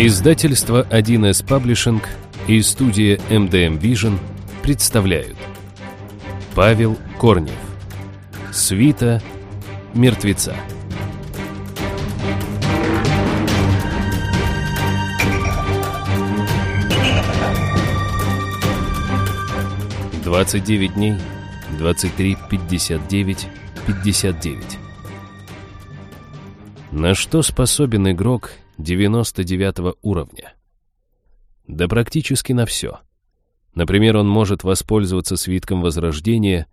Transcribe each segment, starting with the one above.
Издательство 1С Паблишинг и студия MDM Vision представляют. Павел Корнев. Свита мертвеца. Двадцать девять дней, двадцать три, пятьдесят девять, пятьдесят девять. На что способен игрок 99 уровня? Да практически на все. Например, он может воспользоваться свитком Возрождения,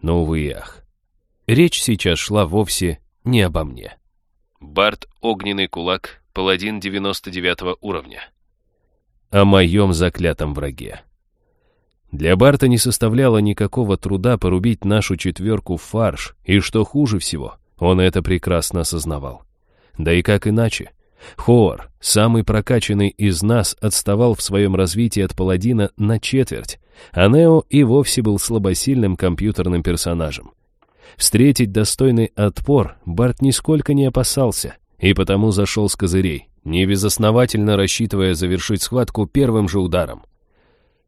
но, увы и ах. Речь сейчас шла вовсе не обо мне. Барт Огненный Кулак, паладин 99 уровня. О моем заклятом враге. Для Барта не составляло никакого труда порубить нашу четверку в фарш, и что хуже всего, он это прекрасно осознавал. Да и как иначе? Хоор, самый прокачанный из нас, отставал в своем развитии от паладина на четверть, а Нео и вовсе был слабосильным компьютерным персонажем. Встретить достойный отпор Барт нисколько не опасался, и потому зашел с козырей, невезосновательно рассчитывая завершить схватку первым же ударом.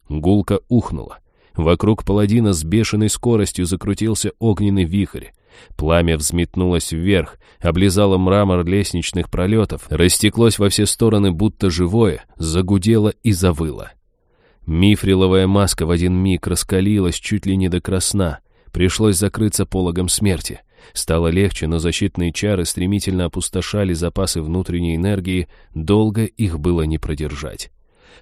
Гулка ухнула. Вокруг паладина с бешеной скоростью закрутился огненный вихрь. Пламя взметнулось вверх, облизало мрамор лестничных пролетов, растеклось во все стороны, будто живое, загудело и завыло. Мифриловая маска в один миг раскалилась чуть ли не до красна. Пришлось закрыться пологом смерти. Стало легче, но защитные чары стремительно опустошали запасы внутренней энергии, долго их было не продержать.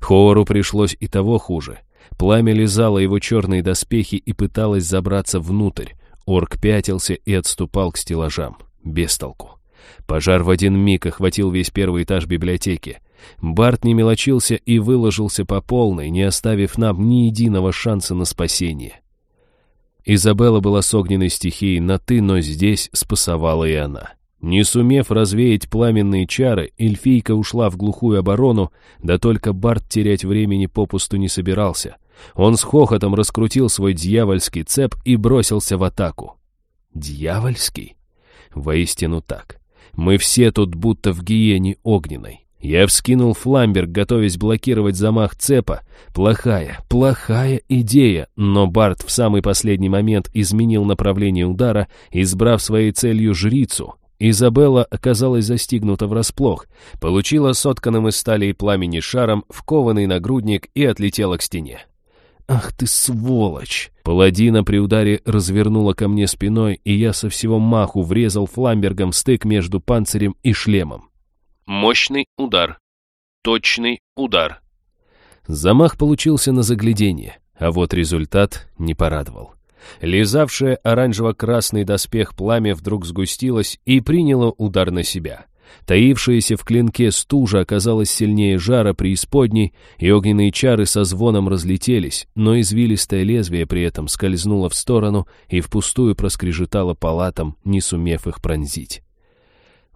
Хоору пришлось и того хуже. Пламя лизало его черные доспехи и пыталось забраться внутрь. Орк пятился и отступал к стеллажам. Без толку. Пожар в один миг охватил весь первый этаж библиотеки. Барт не мелочился и выложился по полной, не оставив нам ни единого шанса на спасение. Изабелла была с огненной стихией на «ты», но здесь спасовала и она. Не сумев развеять пламенные чары, эльфийка ушла в глухую оборону, да только Барт терять времени попусту не собирался. Он с хохотом раскрутил свой дьявольский цеп и бросился в атаку. Дьявольский? Воистину так. Мы все тут будто в гиене огненной. Я вскинул фламберг, готовясь блокировать замах цепа. Плохая, плохая идея, но Барт в самый последний момент изменил направление удара, избрав своей целью жрицу. Изабелла оказалась застигнута врасплох, получила сотканным из стали и пламени шаром в кованый нагрудник и отлетела к стене. «Ах ты сволочь!» Паладина при ударе развернула ко мне спиной, и я со всего маху врезал фламбергом стык между панцирем и шлемом. Мощный удар. Точный удар. Замах получился на заглядение, а вот результат не порадовал. Лизавшее оранжево-красный доспех пламя вдруг сгустилось и приняло удар на себя. Таившаяся в клинке стужа оказалась сильнее жара преисподней, и огненные чары со звоном разлетелись, но извилистое лезвие при этом скользнуло в сторону и впустую проскрежетало палатам, не сумев их пронзить.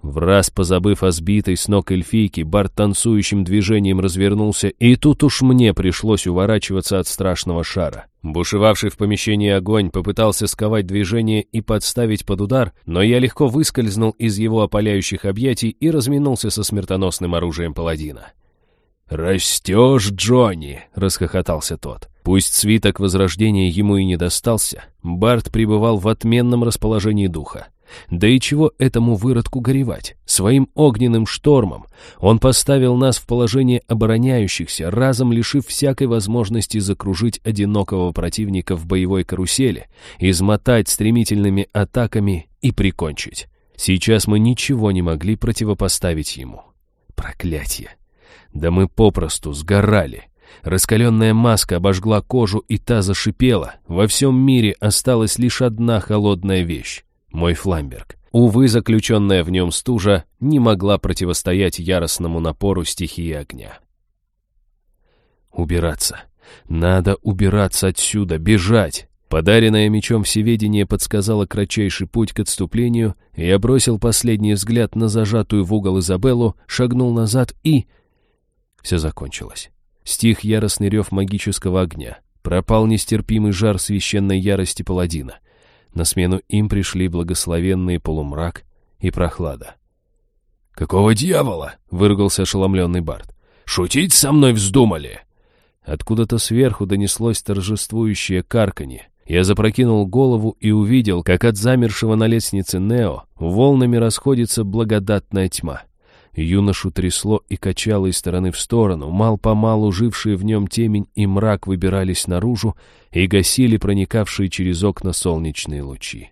В раз позабыв о сбитой с ног эльфийке, Барт танцующим движением развернулся, и тут уж мне пришлось уворачиваться от страшного шара. Бушевавший в помещении огонь попытался сковать движение и подставить под удар, но я легко выскользнул из его опаляющих объятий и разминулся со смертоносным оружием паладина. «Растешь, Джонни!» — расхохотался тот. Пусть свиток возрождения ему и не достался, Барт пребывал в отменном расположении духа. Да и чего этому выродку горевать? Своим огненным штормом он поставил нас в положение обороняющихся, разом лишив всякой возможности закружить одинокого противника в боевой карусели, измотать стремительными атаками и прикончить. Сейчас мы ничего не могли противопоставить ему. Проклятье! Да мы попросту сгорали. Раскаленная маска обожгла кожу, и та зашипела. Во всем мире осталась лишь одна холодная вещь мой фламберг. Увы, заключенная в нем стужа не могла противостоять яростному напору стихии огня. Убираться. Надо убираться отсюда, бежать. Подаренное мечом всеведение подсказало кратчайший путь к отступлению, я бросил последний взгляд на зажатую в угол Изабеллу, шагнул назад и... Все закончилось. Стих яростный рев магического огня. Пропал нестерпимый жар священной ярости паладина. На смену им пришли благословенный полумрак и прохлада. «Какого дьявола?» — выругался ошеломленный Барт. «Шутить со мной вздумали?» Откуда-то сверху донеслось торжествующее карканье. Я запрокинул голову и увидел, как от замершего на лестнице Нео волнами расходится благодатная тьма. Юношу трясло и качало из стороны в сторону, мал-помалу жившие в нем темень и мрак выбирались наружу и гасили проникавшие через окна солнечные лучи.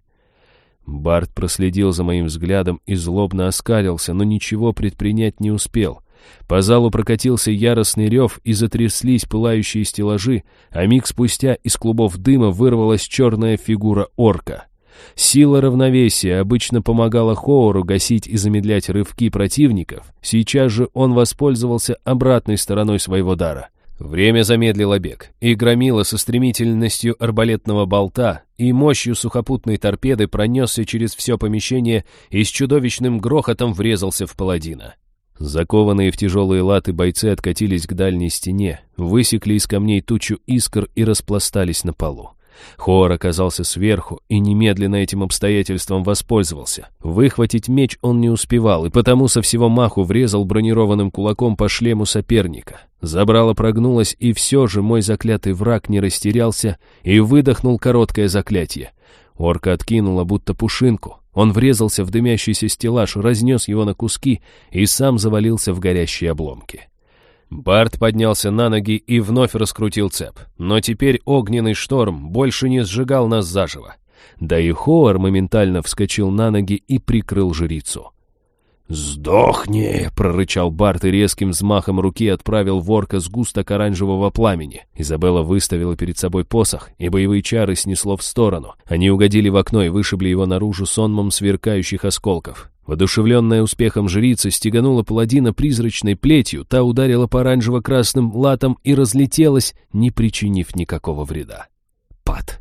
Барт проследил за моим взглядом и злобно оскалился, но ничего предпринять не успел. По залу прокатился яростный рев и затряслись пылающие стеллажи, а миг спустя из клубов дыма вырвалась черная фигура орка. Сила равновесия обычно помогала Хоору гасить и замедлять рывки противников, сейчас же он воспользовался обратной стороной своего дара. Время замедлило бег, и громила со стремительностью арбалетного болта и мощью сухопутной торпеды пронесся через все помещение и с чудовищным грохотом врезался в паладина. Закованные в тяжелые латы бойцы откатились к дальней стене, высекли из камней тучу искр и распластались на полу. Хор оказался сверху и немедленно этим обстоятельством воспользовался. Выхватить меч он не успевал, и потому со всего маху врезал бронированным кулаком по шлему соперника. Забрало прогнулось, и все же мой заклятый враг не растерялся и выдохнул короткое заклятие. Орка откинула будто пушинку. Он врезался в дымящийся стеллаж, разнес его на куски и сам завалился в горящие обломки. Барт поднялся на ноги и вновь раскрутил цеп. Но теперь огненный шторм больше не сжигал нас заживо. Да и Хоар моментально вскочил на ноги и прикрыл жрицу. «Сдохни!» — прорычал Барт и резким взмахом руки отправил ворка с густок оранжевого пламени. Изабелла выставила перед собой посох, и боевые чары снесло в сторону. Они угодили в окно и вышибли его наружу сонмом сверкающих осколков. Водушевленная успехом жрица стеганула паладина призрачной плетью, та ударила по оранжево-красным латам и разлетелась, не причинив никакого вреда. Пад.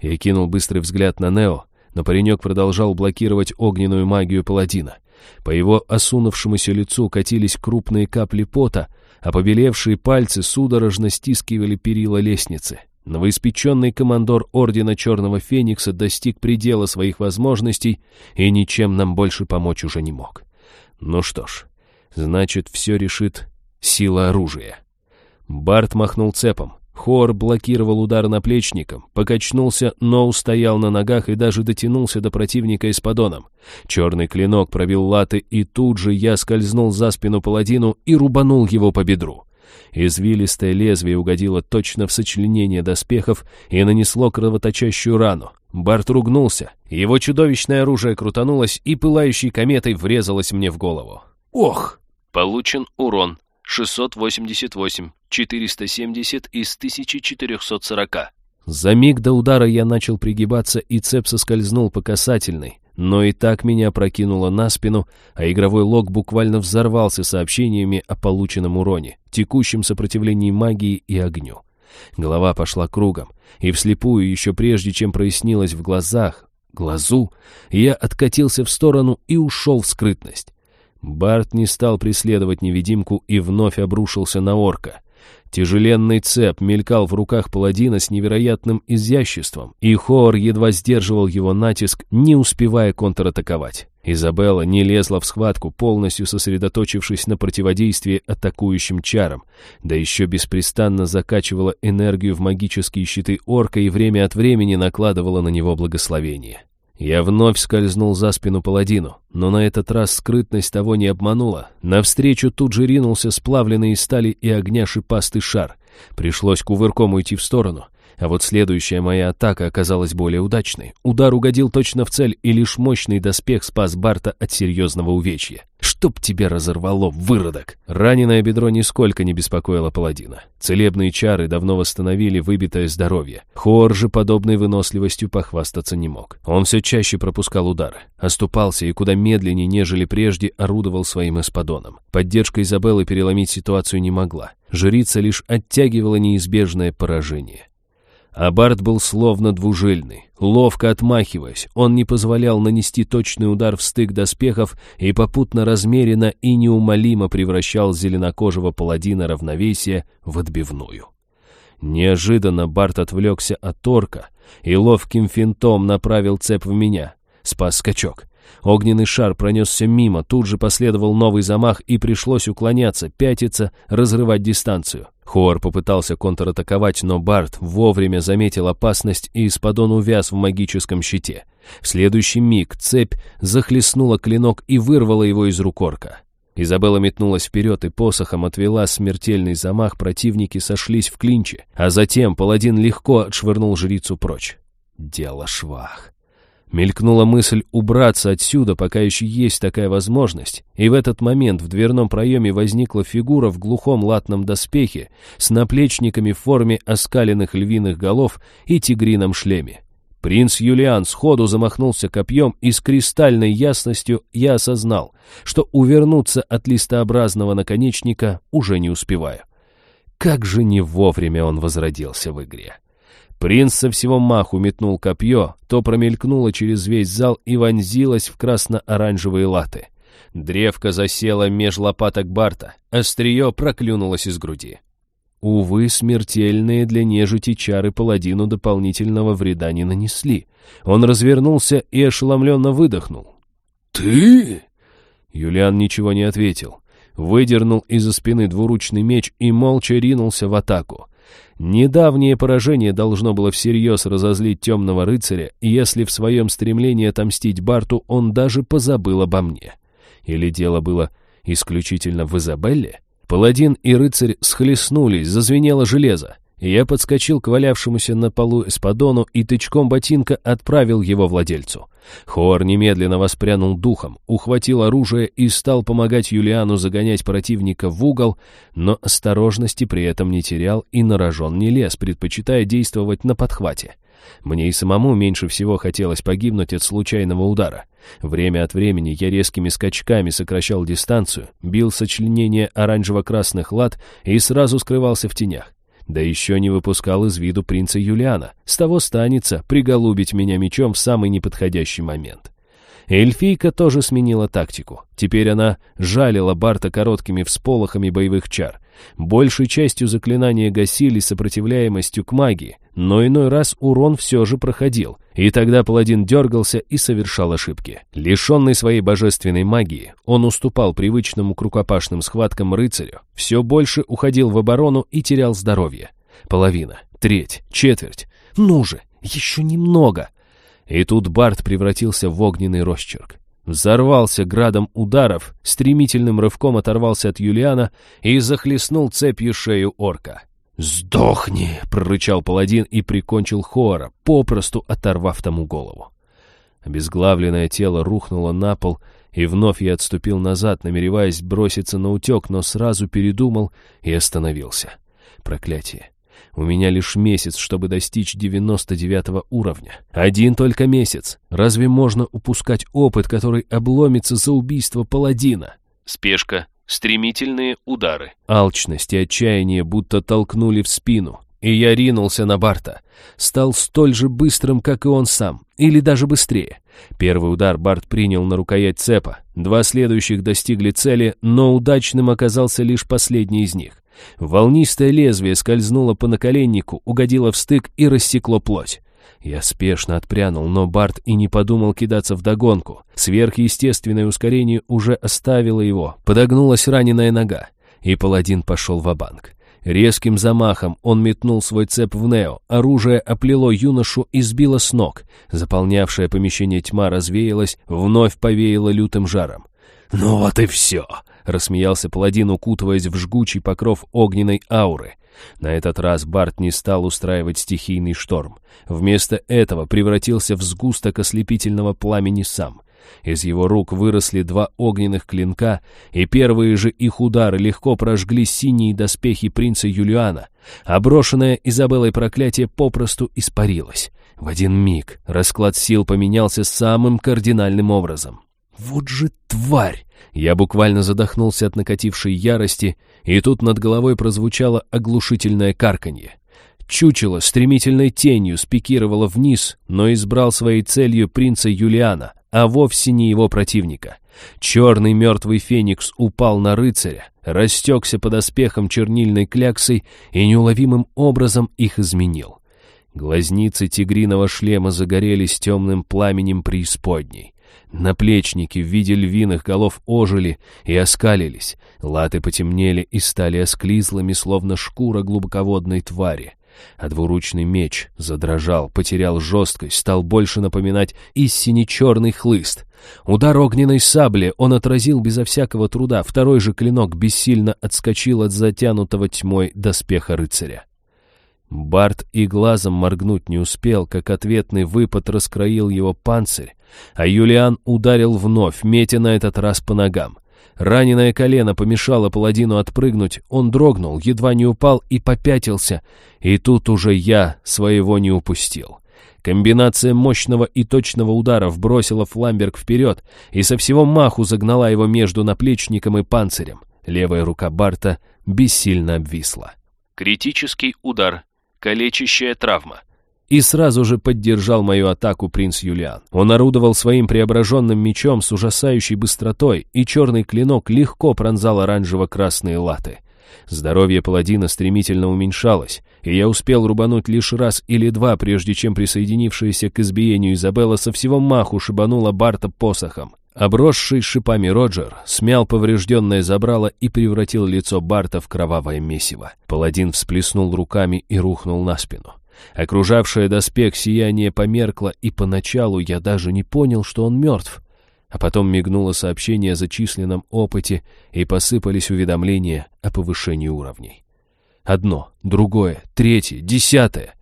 Я кинул быстрый взгляд на Нео, но паренек продолжал блокировать огненную магию паладина. По его осунувшемуся лицу катились крупные капли пота, а побелевшие пальцы судорожно стискивали перила лестницы. Новоиспеченный командор Ордена Черного Феникса достиг предела своих возможностей и ничем нам больше помочь уже не мог. Ну что ж, значит, все решит сила оружия. Барт махнул цепом. Хор блокировал удар наплечником, покачнулся, но устоял на ногах и даже дотянулся до противника эспадоном. Черный клинок пробил латы, и тут же я скользнул за спину паладину и рубанул его по бедру. Извилистое лезвие угодило точно в сочленение доспехов и нанесло кровоточащую рану. Барт ругнулся, его чудовищное оружие крутанулось и пылающей кометой врезалось мне в голову. «Ох!» Получен урон 688, 470 из 1440. За миг до удара я начал пригибаться, и цеп соскользнул по касательной, но и так меня прокинуло на спину, а игровой лог буквально взорвался сообщениями о полученном уроне, текущем сопротивлении магии и огню. Голова пошла кругом, и вслепую, еще прежде чем прояснилось в глазах, глазу, я откатился в сторону и ушел в скрытность. Барт не стал преследовать невидимку и вновь обрушился на орка. Тяжеленный цеп мелькал в руках паладина с невероятным изяществом, и Хоор едва сдерживал его натиск, не успевая контратаковать. Изабелла не лезла в схватку, полностью сосредоточившись на противодействии атакующим чарам, да еще беспрестанно закачивала энергию в магические щиты орка и время от времени накладывала на него благословение. Я вновь скользнул за спину паладину, но на этот раз скрытность того не обманула. Навстречу тут же ринулся сплавленный из стали и огня шипастый шар. Пришлось кувырком уйти в сторону. А вот следующая моя атака оказалась более удачной. Удар угодил точно в цель, и лишь мощный доспех спас Барта от серьезного увечья. «Чтоб тебя разорвало, выродок!» Раненое бедро нисколько не беспокоило паладина. Целебные чары давно восстановили выбитое здоровье. Хор же подобной выносливостью похвастаться не мог. Он все чаще пропускал удары, оступался и куда медленнее, нежели прежде, орудовал своим эспадоном. Поддержка Изабеллы переломить ситуацию не могла. Жрица лишь оттягивала неизбежное поражение. А Барт был словно двужильный. Ловко отмахиваясь, он не позволял нанести точный удар в стык доспехов и попутно размеренно и неумолимо превращал зеленокожего паладина равновесия в отбивную. Неожиданно Барт отвлекся от торка и ловким финтом направил цеп в меня. Спас скачок. Огненный шар пронесся мимо, тут же последовал новый замах, и пришлось уклоняться, пятиться, разрывать дистанцию. Хор попытался контратаковать, но Барт вовремя заметил опасность и Испадон увяз в магическом щите. В следующий миг цепь захлестнула клинок и вырвала его из рук орка. Изабелла метнулась вперед и посохом отвела смертельный замах, противники сошлись в клинче, а затем паладин легко отшвырнул жрицу прочь. Дело швах. Мелькнула мысль убраться отсюда, пока еще есть такая возможность, и в этот момент в дверном проеме возникла фигура в глухом латном доспехе с наплечниками в форме оскаленных львиных голов и тигрином шлеме. Принц Юлиан сходу замахнулся копьем, и с кристальной ясностью я осознал, что увернуться от листообразного наконечника уже не успеваю. Как же не вовремя он возродился в игре. Принц со всего маху метнул копье, то промелькнуло через весь зал и вонзилось в красно-оранжевые латы. Древко засело меж лопаток Барта, острие проклюнулось из груди. Увы, смертельные для нежити чары паладину дополнительного вреда не нанесли. Он развернулся и ошеломленно выдохнул. «Ты?» Юлиан ничего не ответил. Выдернул из-за спины двуручный меч и молча ринулся в атаку. Недавнее поражение должно было всерьез разозлить темного рыцаря, если в своем стремлении отомстить Барту он даже позабыл обо мне. Или дело было исключительно в Изабелле? Паладин и рыцарь схлестнулись, зазвенело железо. Я подскочил к валявшемуся на полу эспадону и тычком ботинка отправил его владельцу. Хор немедленно воспрянул духом, ухватил оружие и стал помогать Юлиану загонять противника в угол, но осторожности при этом не терял и на рожон не лез, предпочитая действовать на подхвате. Мне и самому меньше всего хотелось погибнуть от случайного удара. Время от времени я резкими скачками сокращал дистанцию, бил сочленение оранжево-красных лад и сразу скрывался в тенях. Да еще не выпускал из виду принца Юлиана. С того станется приголубить меня мечом в самый неподходящий момент. Эльфийка тоже сменила тактику. Теперь она жалила Барта короткими всполохами боевых чар. Большей частью заклинания гасили сопротивляемостью к магии, но иной раз урон все же проходил, и тогда паладин дергался и совершал ошибки. Лишенный своей божественной магии, он уступал привычному к рукопашным схваткам рыцарю, все больше уходил в оборону и терял здоровье. Половина, треть, четверть. Ну же, еще немного. И тут Барт превратился в огненный росчерк. Взорвался градом ударов, стремительным рывком оторвался от Юлиана и захлестнул цепью шею орка. «Сдохни!» — прорычал паладин и прикончил Хора, попросту оторвав тому голову. Обезглавленное тело рухнуло на пол, и вновь я отступил назад, намереваясь броситься на утек, но сразу передумал и остановился. Проклятие. У меня лишь месяц, чтобы достичь 99 уровня. Один только месяц. Разве можно упускать опыт, который обломится за убийство паладина? Спешка. Стремительные удары. Алчность и отчаяние будто толкнули в спину. И я ринулся на Барта. Стал столь же быстрым, как и он сам. Или даже быстрее. Первый удар Барт принял на рукоять цепа. Два следующих достигли цели, но удачным оказался лишь последний из них. Волнистое лезвие скользнуло по наколеннику, угодило в стык и рассекло плоть. Я спешно отпрянул, но Барт и не подумал кидаться в догонку. Сверхъестественное ускорение уже оставило его. Подогнулась раненая нога, и паладин пошел в банк Резким замахом он метнул свой цеп в Нео, оружие оплело юношу и сбило с ног. Заполнявшее помещение тьма развеялась, вновь повеяло лютым жаром. «Ну вот и все!» — рассмеялся паладин, укутываясь в жгучий покров огненной ауры. На этот раз Барт не стал устраивать стихийный шторм. Вместо этого превратился в сгусток ослепительного пламени сам. Из его рук выросли два огненных клинка, и первые же их удары легко прожгли синие доспехи принца Юлиана, а брошенное Изабеллой проклятие попросту испарилось. В один миг расклад сил поменялся самым кардинальным образом. «Вот же тварь!» Я буквально задохнулся от накатившей ярости, и тут над головой прозвучало оглушительное карканье. Чучело стремительной тенью спикировало вниз, но избрал своей целью принца Юлиана, а вовсе не его противника. Черный мертвый феникс упал на рыцаря, растекся под оспехом чернильной кляксой и неуловимым образом их изменил. Глазницы тигриного шлема загорелись темным пламенем преисподней. Наплечники в виде львиных голов ожили и оскалились. Латы потемнели и стали осклизлыми, словно шкура глубоководной твари. А двуручный меч задрожал, потерял жесткость, стал больше напоминать истине черный хлыст. Удар огненной сабли он отразил безо всякого труда, второй же клинок бессильно отскочил от затянутого тьмой доспеха рыцаря. Барт и глазом моргнуть не успел, как ответный выпад раскроил его панцирь, а Юлиан ударил вновь, метя на этот раз по ногам. Раненое колено помешало паладину отпрыгнуть, он дрогнул, едва не упал и попятился, и тут уже я своего не упустил. Комбинация мощного и точного удара вбросила Фламберг вперед и со всего маху загнала его между наплечником и панцирем. Левая рука Барта бессильно обвисла. Критический удар калечащая травма. И сразу же поддержал мою атаку принц Юлиан. Он орудовал своим преображенным мечом с ужасающей быстротой, и черный клинок легко пронзал оранжево-красные латы. Здоровье паладина стремительно уменьшалось, и я успел рубануть лишь раз или два, прежде чем присоединившаяся к избиению Изабелла со всего маху шибанула Барта посохом. Обросший шипами Роджер смял поврежденное забрало и превратил лицо Барта в кровавое месиво. Паладин всплеснул руками и рухнул на спину. Окружавшее доспех сияние померкло, и поначалу я даже не понял, что он мертв. А потом мигнуло сообщение о зачисленном опыте, и посыпались уведомления о повышении уровней. Одно, другое, третье, десятое.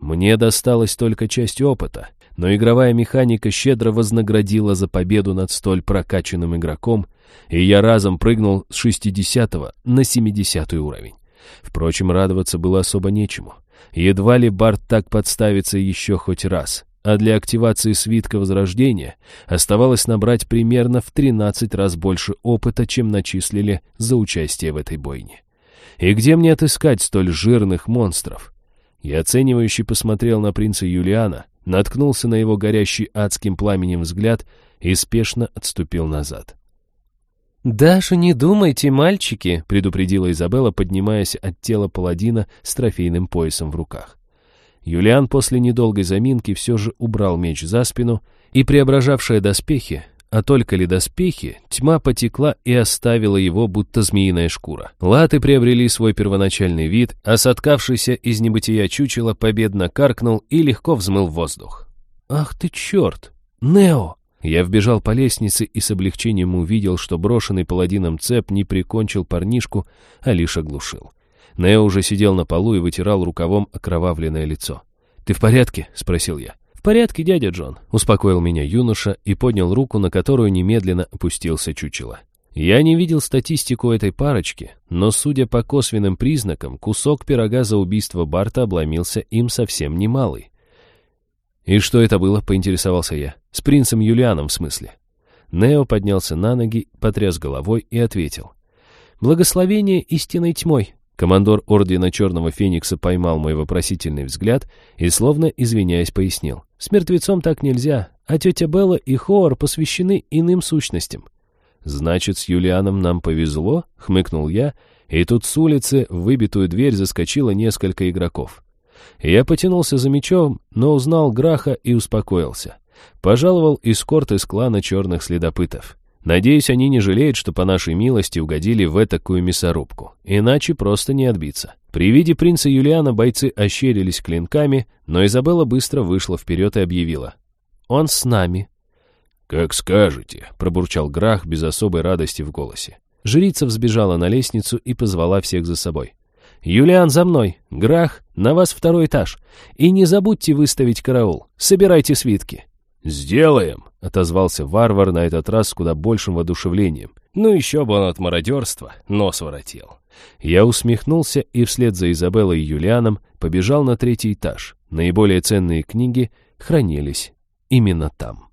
Мне досталась только часть опыта, но игровая механика щедро вознаградила за победу над столь прокачанным игроком, и я разом прыгнул с 60 на 70 уровень. Впрочем, радоваться было особо нечему. Едва ли Барт так подставится еще хоть раз, а для активации свитка Возрождения оставалось набрать примерно в 13 раз больше опыта, чем начислили за участие в этой бойне. И где мне отыскать столь жирных монстров? Я оценивающе посмотрел на принца Юлиана, наткнулся на его горящий адским пламенем взгляд и спешно отступил назад. «Даже не думайте, мальчики», — предупредила Изабелла, поднимаясь от тела паладина с трофейным поясом в руках. Юлиан после недолгой заминки все же убрал меч за спину, и преображавшая доспехи, а только ли доспехи, тьма потекла и оставила его, будто змеиная шкура. Латы приобрели свой первоначальный вид, а соткавшийся из небытия чучело победно каркнул и легко взмыл воздух. «Ах ты черт! Нео!» Я вбежал по лестнице и с облегчением увидел, что брошенный паладином цеп не прикончил парнишку, а лишь оглушил. Нео уже сидел на полу и вытирал рукавом окровавленное лицо. «Ты в порядке?» — спросил я. «В порядке, дядя Джон», — успокоил меня юноша и поднял руку, на которую немедленно опустился чучело. Я не видел статистику этой парочки, но, судя по косвенным признакам, кусок пирога за убийство Барта обломился им совсем немалый. «И что это было?» — поинтересовался я. «С принцем Юлианом, в смысле?» Нео поднялся на ноги, потряс головой и ответил. «Благословение истинной тьмой». Командор Ордена Черного Феникса поймал мой вопросительный взгляд и, словно извиняясь, пояснил. «С мертвецом так нельзя, а тетя Белла и Хоар посвящены иным сущностям». «Значит, с Юлианом нам повезло?» — хмыкнул я, и тут с улицы в выбитую дверь заскочило несколько игроков. Я потянулся за мечом, но узнал Граха и успокоился. Пожаловал эскорт из клана черных следопытов. Надеюсь, они не жалеют, что по нашей милости угодили в этакую мясорубку. Иначе просто не отбиться. При виде принца Юлиана бойцы ощерились клинками, но Изабелла быстро вышла вперед и объявила. «Он с нами». «Как скажете», — пробурчал Грах без особой радости в голосе. Жрица взбежала на лестницу и позвала всех за собой. «Юлиан, за мной! Грах, на вас второй этаж! И не забудьте выставить караул! Собирайте свитки!» «Сделаем!» — отозвался варвар на этот раз с куда большим воодушевлением. Ну еще бы он от мародерства нос воротил. Я усмехнулся и вслед за Изабеллой и Юлианом побежал на третий этаж. Наиболее ценные книги хранились именно там.